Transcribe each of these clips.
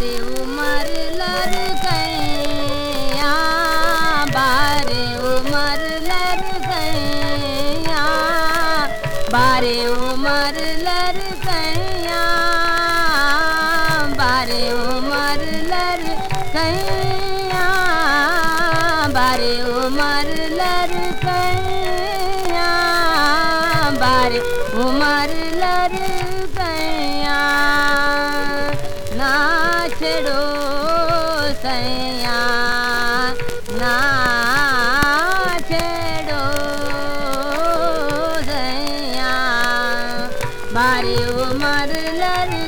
बारे उमर लर गैया बारे उमर लर गैया बारे उमर लर गैया बारे उमर लर गैया बारे उमर लर गैया बारे उमर लर छेड़ो सैया ना छेड़ो सैया। बारी उमर लड़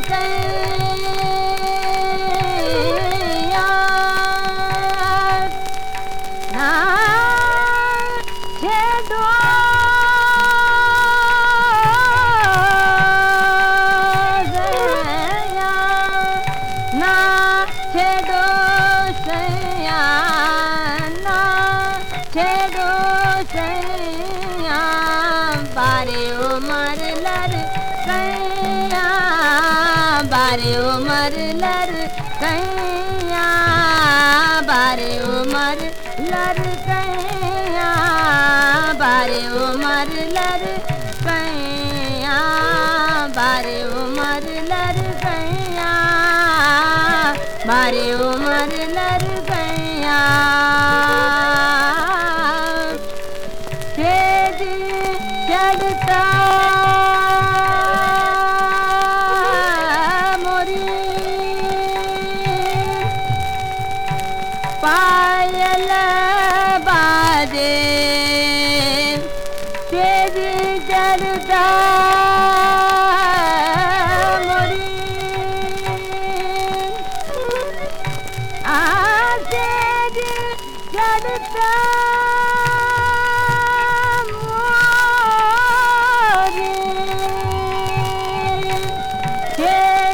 छेड़ो सैया, बारे उमर लर कैया बारे उमर लर कैया बारे उमर लर कैया बारे उमर लर कैया बारे उमर लर कैया बारे उमर लर कैया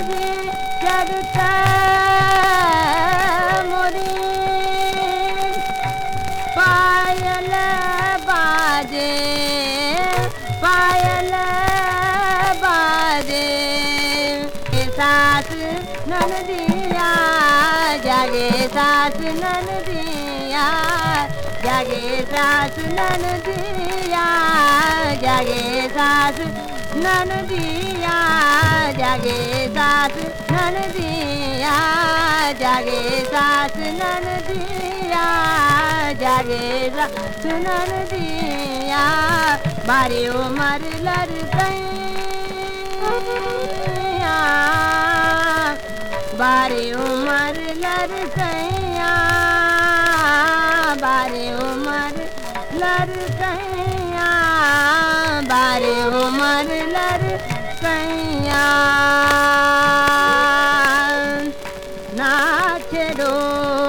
Daddy, daddy, daddy. सास ननदिया जागे सास ननदिया जागे सास ननदिया जागे सास ननदिया जागे सास ननदिया जागे सास ननदिया बारे उमर लड़ गैया बारे ल सा बारे उमर लर सा बारहें साच रो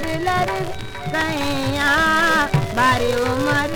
लर लर कया बारे उमर